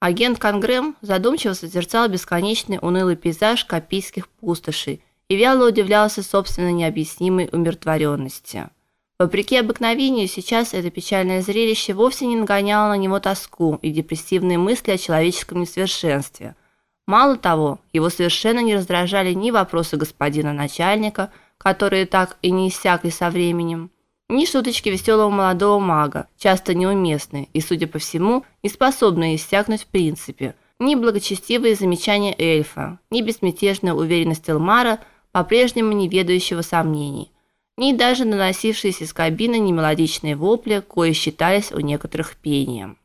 Агент Конгрэм задумчиво созерцал бесконечный унылый пейзаж копийских пустошей и вяло удивлялся собственной необъяснимой умиротворенности. Вопреки обыкновению, сейчас это печальное зрелище вовсе не нагоняло на него тоску и депрессивные мысли о человеческом несовершенстве. Мало того, его совершенно не раздражали ни вопросы господина начальника, которые так и не иссякли со временем, ни шуточки веселого молодого мага, часто неуместные и, судя по всему, не способные иссякнуть в принципе, ни благочестивые замечания эльфа, ни безмятежная уверенность Элмара, по-прежнему не ведающего сомнений, ни даже наносившиеся из кабины немелодичные вопли, кои считались у некоторых пением.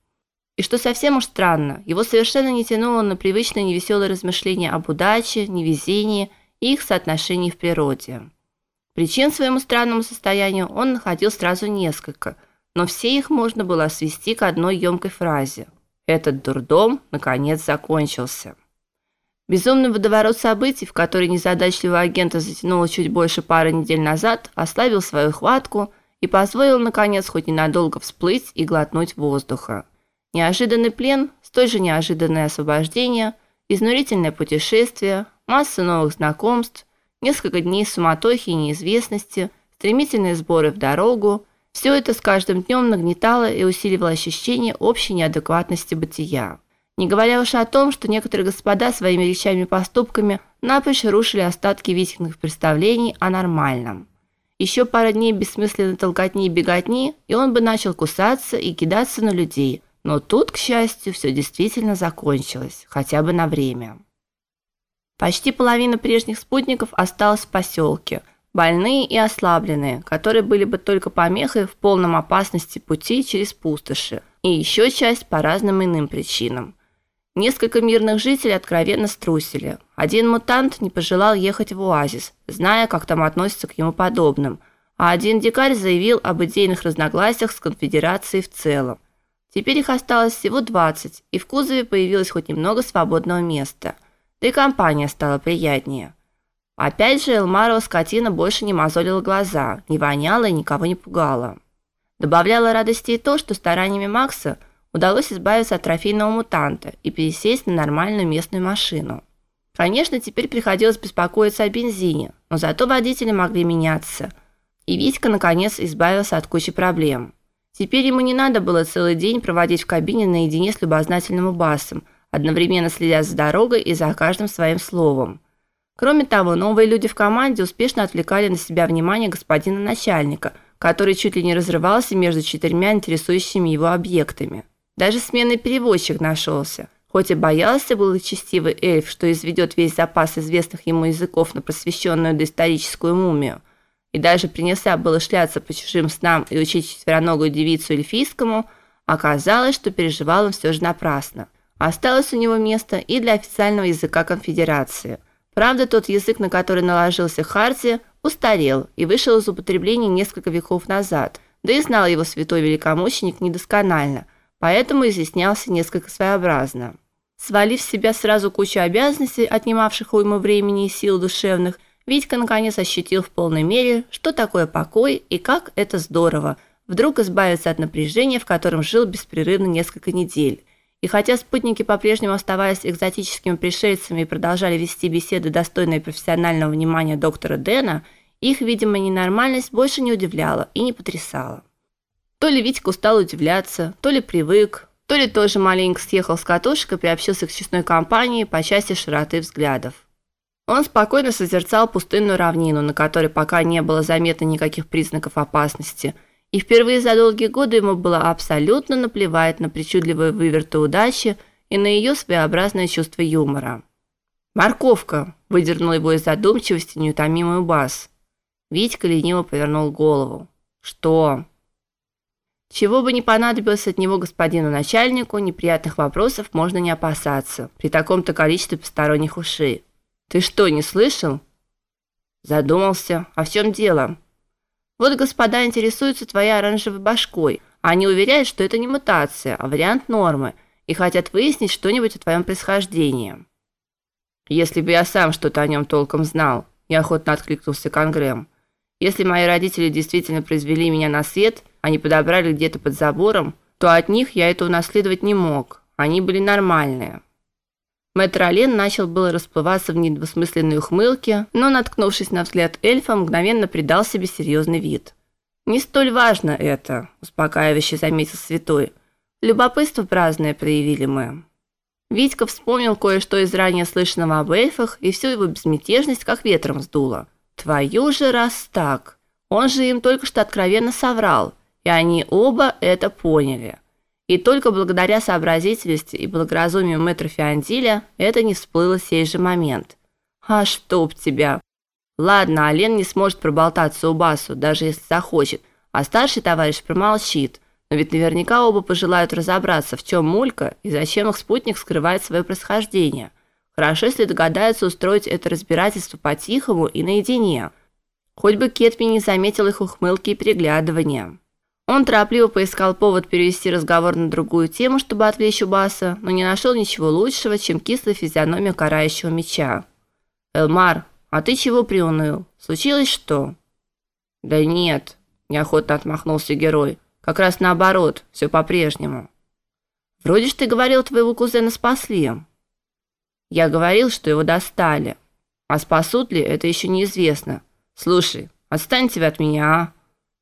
И что совсем уж странно, его совершенно не тянуло на привычные невеселые размышления об удаче, невезении и их соотношении в природе. Причин своему странному состоянию он находил сразу несколько, но все их можно было свести к одной емкой фразе: этот дурдом наконец закончился. Безумный водоворот событий, в который незадачливого агента затянуло чуть больше пары недель назад, ослабил свою хватку и позволил наконец хоть ненадолго всплыть и глотнуть воздуха. Неожиданный плен, столь же неожиданное освобождение, изнурительное путешествие, масса новых знакомств, Несколько дней суматохи и неизвестности, стремительные сборы в дорогу все это с каждым днем нагнетало и усиливало ощущение общей неадекватности бытия. Не говоря уж о том, что некоторые господа своими речами и поступками напрочь рушили остатки Витькиных представлений о нормальном. Еще пара дней бессмысленной толкотни и беготни, и он бы начал кусаться и кидаться на людей. Но тут, к счастью, все действительно закончилось, хотя бы на время. Почти половина прежних спутников осталась в поселке, больные и ослабленные, которые были бы только помехой в полном опасности пути через пустоши, и еще часть по разным иным причинам. Несколько мирных жителей откровенно струсили. Один мутант не пожелал ехать в оазис, зная, как там относятся к ему подобным, а один дикарь заявил об идейных разногласиях с конфедерацией в целом. Теперь их осталось всего 20, и в кузове появилось хоть немного свободного места – да и компания стала приятнее. Опять же, Элмарова скотина больше не мозолила глаза, не воняла и никого не пугала. Добавляло радости и то, что стараниями Макса удалось избавиться от трофейного мутанта и пересесть на нормальную местную машину. Конечно, теперь приходилось беспокоиться о бензине, но зато водители могли меняться. И Витька наконец избавился от кучи проблем. Теперь ему не надо было целый день проводить в кабине наедине с любознательным басом – одновременно следя за дорогой и за каждым своим словом. Кроме того, новые люди в команде успешно отвлекали на себя внимание господина начальника, который чуть ли не разрывался между четырьмя интересующими его объектами. Даже сменный переводчик нашелся. Хоть и боялся был честивый эльф, что изведет весь запас известных ему языков на просвещенную доисторическую мумию, и даже принялся было шляться по чужим снам и учить четвероногую девицу эльфийскому, оказалось, что переживал он все же напрасно. Осталось у него место и для официального языка конфедерации. Правда, тот язык, на который наложился Харти, устарел и вышел из употребления несколько веков назад. Да и знал его святой великомученик недосконально, поэтому изъяснялся несколько своеобразно. Свалив с себя сразу кучу обязанностей, отнимавших у ему времени и сил душевных, Витька наконец ощутил в полной мере, что такое покой и как это здорово вдруг избавиться от напряжения, в котором жил беспрерывно несколько недель – и хотя спутники по-прежнему оставались экзотическими пришельцами и продолжали вести беседы, достойные профессионального внимания доктора Дэна, их, видимо, ненормальность больше не удивляла и не потрясала. То ли Витька устал удивляться, то ли привык, то ли тоже маленько съехал с катушек и приобщился к честной компании по части широты взглядов. Он спокойно созерцал пустынную равнину, на которой пока не было заметно никаких признаков опасности – и впервые за долгие годы ему было абсолютно наплевать на причудливые выверты удачи и на ее своеобразное чувство юмора. «Морковка!» – выдернул его из задумчивости неутомимый бас. Витька лениво повернул голову. «Что?» Чего бы ни понадобилось от него господину начальнику, неприятных вопросов можно не опасаться при таком-то количестве посторонних ушей. «Ты что, не слышал?» Задумался. «А в чем дело?» Вот господа интересуются твоей оранжевой башкой. Они уверяют, что это не мутация, а вариант нормы, и хотят выяснить что-нибудь о твоем происхождении. Если бы я сам что-то о нем толком знал, неохотно откликнулся Конгрэм. Если мои родители действительно произвели меня на свет, а не подобрали где-то под забором, то от них я это унаследовать не мог. они были нормальные. Мэтр Ален начал было расплываться в недвусмысленной ухмылке, но, наткнувшись на взгляд эльфа, мгновенно придал себе серьезный вид. «Не столь важно это», – успокаивающе заметил святой. «Любопытство праздное проявили мы». Витька вспомнил кое-что из ранее слышанного об эльфах, и всю его безмятежность как ветром сдуло. «Твою же раз так!» Он же им только что откровенно соврал, и они оба это поняли. И только благодаря сообразительности и благоразумию мэтра Фиандиля это не всплыло сей же момент. А чтоб тебя. Ладно, Ален не сможет проболтаться у Басу, даже если захочет, а старший товарищ промолчит. Но ведь наверняка оба пожелают разобраться, в чем мулька и зачем их спутник скрывает свое происхождение. Хорошо, если догадаются устроить это разбирательство по-тихому и наедине. Хоть бы Кетми не заметил их ухмылки и переглядывания. Он торопливо поискал повод перевести разговор на другую тему, чтобы отвлечь Убаса, но не нашел ничего лучшего, чем кислая физиономия карающего меча. «Элмар, а ты чего приуныл? Случилось что?» «Да нет», – неохотно отмахнулся герой. «Как раз наоборот, все по-прежнему». «Вроде ж ты говорил, твоего кузена спасли». «Я говорил, что его достали. А спасут ли, это еще неизвестно. Слушай, отстаньте вы от меня, а?»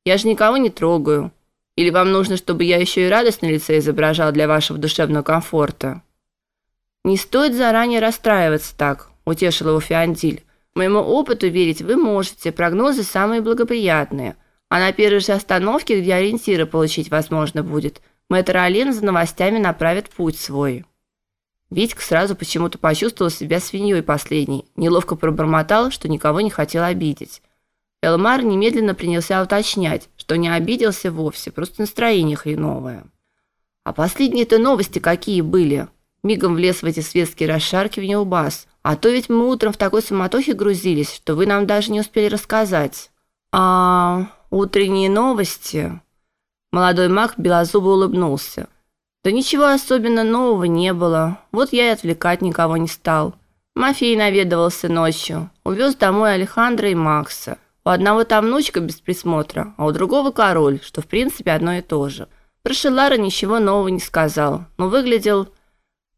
Я же никого не трогаю. Или вам нужно, чтобы я еще и радость на лице изображал для вашего душевного комфорта? Не стоит заранее расстраиваться так, утешил его Фиандиль. Моему опыту верить вы можете, прогнозы самые благоприятные. А на первой же остановке, где ориентиры получить возможно будет, мэтр Ален за новостями направит путь свой. Витька сразу почему-то почувствовал себя свиньей последней, неловко пробормотал, что никого не хотел обидеть. Элмар немедленно принялся уточнять, что не обиделся вовсе, просто настроение хреновое. А последние-то новости какие были? Мигом влез в эти светские расшаркивания у Бас. А то ведь мы утром в такой суматохе грузились, что вы нам даже не успели рассказать. А утренние новости? Молодой маг белозубо улыбнулся. Да ничего особенно нового не было. Вот я и отвлекать никого не стал. Мафей наведывался ночью, увез домой Алехандра и Макса. У одного там внучка без присмотра, а у другого король, что в принципе одно и то же. Про Шелара ничего нового не сказал, но выглядел,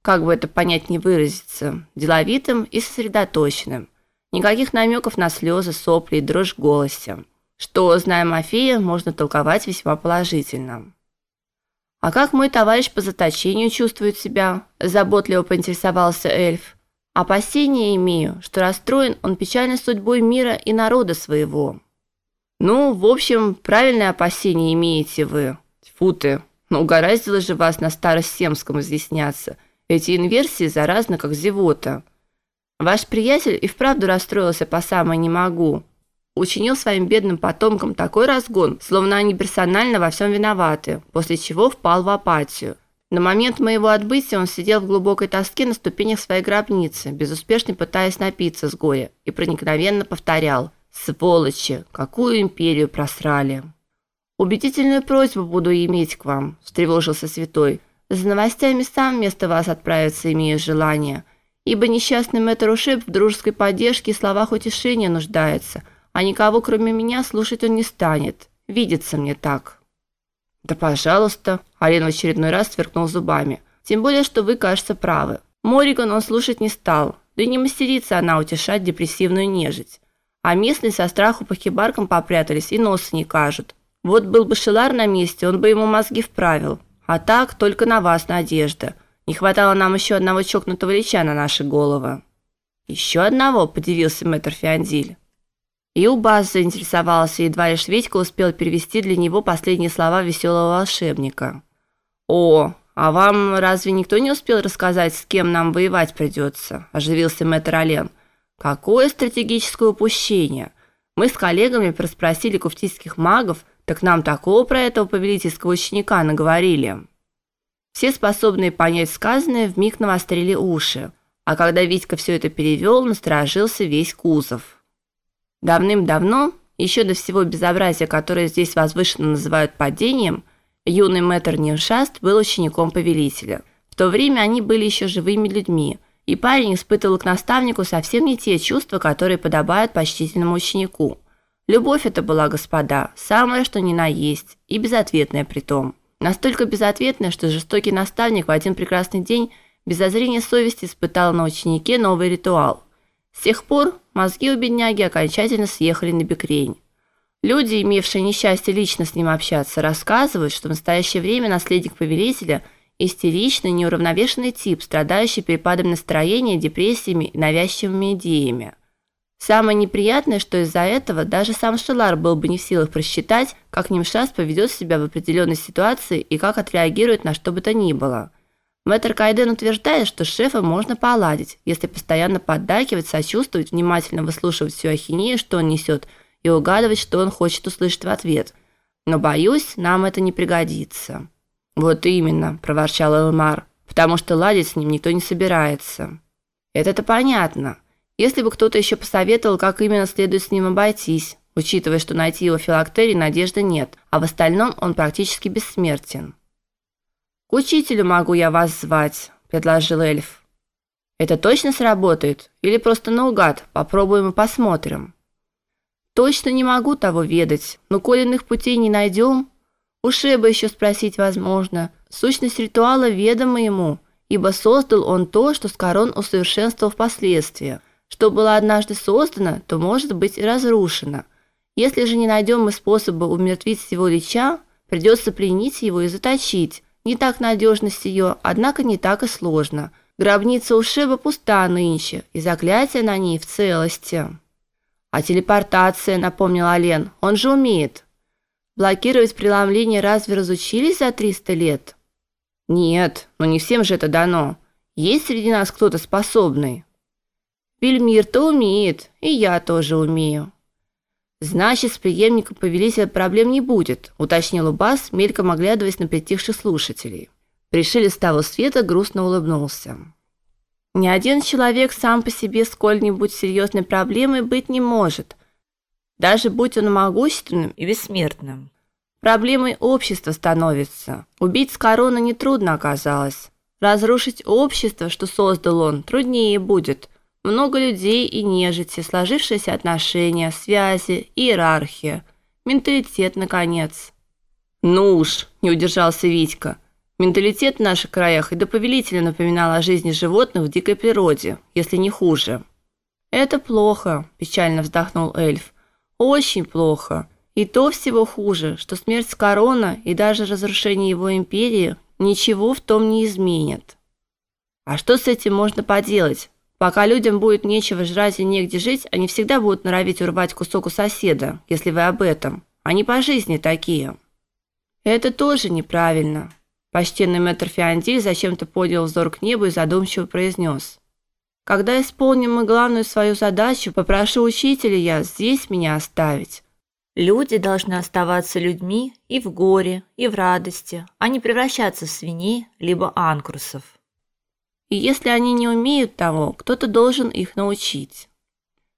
как бы это понять не выразиться, деловитым и сосредоточенным. Никаких намеков на слезы, сопли и дрожь в голосе. Что, зная Мафея, можно толковать весьма положительно. «А как мой товарищ по заточению чувствует себя?» – заботливо поинтересовался эльф. Опасения имею, что расстроен он печальной судьбой мира и народа своего. Ну, в общем, правильное опасение имеете вы. Тьфу ты, ну угораздило же вас на старосемском изъясняться. Эти инверсии заразны, как зевота. Ваш приятель и вправду расстроился по самой не могу. Учинил своим бедным потомкам такой разгон, словно они персонально во всем виноваты, после чего впал в апатию. На момент моего отбытия он сидел в глубокой тоске на ступенях своей гробницы, безуспешно пытаясь напиться с горя, и проникновенно повторял «Сволочи! Какую империю просрали!» «Убедительную просьбу буду иметь к вам», – встревожился святой. «За новостями сам вместо вас отправиться имею желание, ибо несчастный мэтр Ушиб в дружеской поддержке и словах утешения нуждается, а никого, кроме меня, слушать он не станет. Видится мне так». Да, пожалуйста, Ален в очередной раз сверкнул зубами. Тем более, что вы, кажется, правы. Мориган он слушать не стал. Да и не мастерица она утешать депрессивную нежить. А местные со страху по хибаркам попрятались и носа не кажут. Вот был бы Шелар на месте, он бы ему мозги вправил. А так только на вас надежда. Не хватало нам еще одного чокнутого лича на наши головы. Еще одного, подивился мэтр Фиандиль. Убас заинтересовался, едва лишь Витька успел перевести для него последние слова веселого волшебника. «О, а вам разве никто не успел рассказать, с кем нам воевать придется?» – оживился мэтр Олен. «Какое стратегическое упущение! Мы с коллегами проспросили куфтийских магов, так нам такого про этого повелительского ученика наговорили». Все способные понять сказанное вмиг навострили уши, а когда Витька все это перевел, насторожился весь кузов. Давным-давно, еще до всего безобразия, которое здесь возвышенно называют падением, юный мэтр Ньюшаст был учеником повелителя. В то время они были еще живыми людьми, и парень испытывал к наставнику совсем не те чувства, которые подобают почтительному ученику. Любовь это была, господа, самое что ни на есть, и безответная при том. Настолько безответное, что жестокий наставник в один прекрасный день без зазрения совести испытал на ученике новый ритуал. С тех пор мозги у бедняги окончательно съехали на бекрень. Люди, имевшие несчастье лично с ним общаться, рассказывают, что в настоящее время наследник повелителя истеричный, неуравновешенный тип, страдающий перепадом настроения, депрессиями и навязчивыми идеями. Самое неприятное, что из-за этого даже сам Шелар был бы не в силах просчитать, как Нимшас поведет себя в определенной ситуации и как отреагирует на что бы то ни было. Мэтр Кайден утверждает, что с шефом можно поладить, если постоянно поддакивать, сочувствовать, внимательно выслушивать всю ахинею, что он несет, и угадывать, что он хочет услышать в ответ. Но боюсь, нам это не пригодится. Вот именно, проворчал Элмар, потому что ладить с ним никто не собирается. Это-то понятно. Если бы кто-то еще посоветовал, как именно следует с ним обойтись, учитывая, что найти его в филактерии надежды нет, а в остальном он практически бессмертен. К учителю могу я вас звать, предложил эльф. Это точно сработает или просто наугад? Попробуем и посмотрим. Точно не могу того ведать, но коли иных путей не найдем, у Шеба еще спросить возможно. Сущность ритуала ведома ему, ибо создал он то, что Скорон усовершенствовал впоследствии. Что было однажды создано, то может быть и разрушено. Если же не найдем мы способа умертвить его лича, придется пленить его и заточить. Не так надежно ее, однако не так и сложно. Гробница у Шеба пуста нынче, и заклятие на ней в целости. А телепортация, напомнил Ален, он же умеет. Блокировать преломление разве разучились за 300 лет? Нет, но не всем же это дано. Есть среди нас кто-то способный. Вильмир-то умеет, и я тоже умею. Значит, с преемником повелителя проблем не будет, уточнил Убас, мельком оглядываясь на притихших слушателей. Пришили с того света грустно улыбнулся. Ни один человек сам по себе сколь-нибудь серьезной проблемой быть не может, даже будь он могущественным и бессмертным. Проблемой общества становится. Убить с короны нетрудно оказалось. Разрушить общество, что создал он, труднее будет – много людей и нежити, сложившиеся отношения, связи, иерархия, менталитет наконец. Ну уж, не удержался Витька. Менталитет в наших краях и до повелителя напоминал о жизни животных в дикой природе, если не хуже. Это плохо, печально вздохнул эльф. Очень плохо. И то всего хуже, что смерть Корона и даже разрушение его империи ничего в том не изменят. А что с этим можно поделать? Пока людям будет нечего жрать и негде жить, они всегда будут норовить урвать кусок у соседа, если вы об этом. Они по жизни такие. Это тоже неправильно. Почтенный мэтр Фиандиль зачем-то поднял взор к небу и задумчиво произнес. Когда исполним мы главную свою задачу, попрошу учителя я здесь меня оставить. Люди должны оставаться людьми и в горе, и в радости, а не превращаться в свиней либо анкрусов. И если они не умеют того, кто-то должен их научить.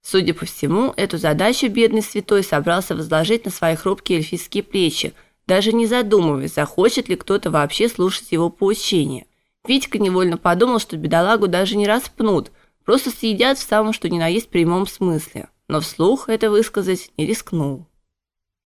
Судя по всему, эту задачу бедный святой собрался возложить на свои хрупкие эльфийские плечи, даже не задумываясь, захочет ли кто-то вообще слушать его поучения. Витька невольно подумал, что бедолагу даже не распнут, просто съедят в самом что ни на есть прямом смысле, но вслух это высказать не рискнул.